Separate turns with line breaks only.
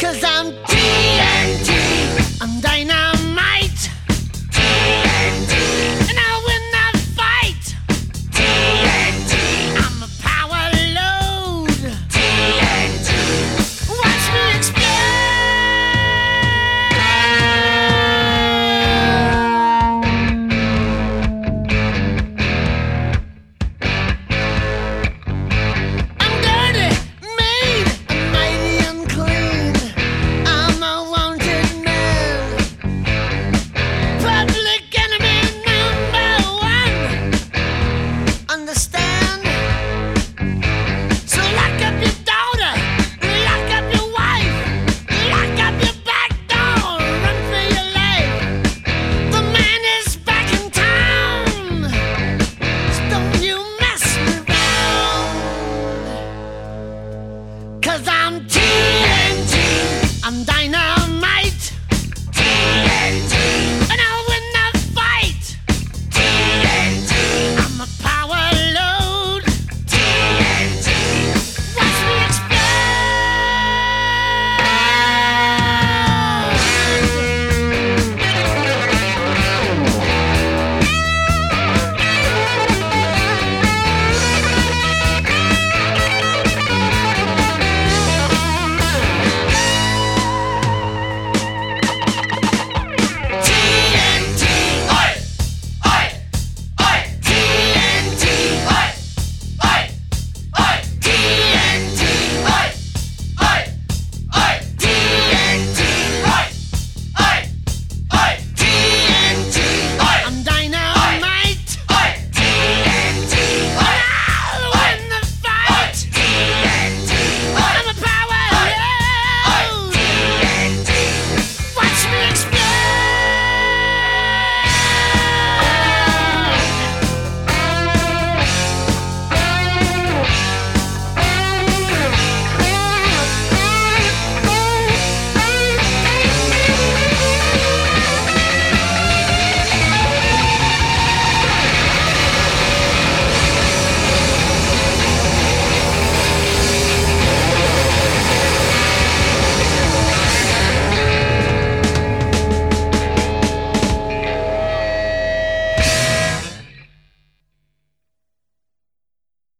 Cause I'm TNT, I'm dynamite.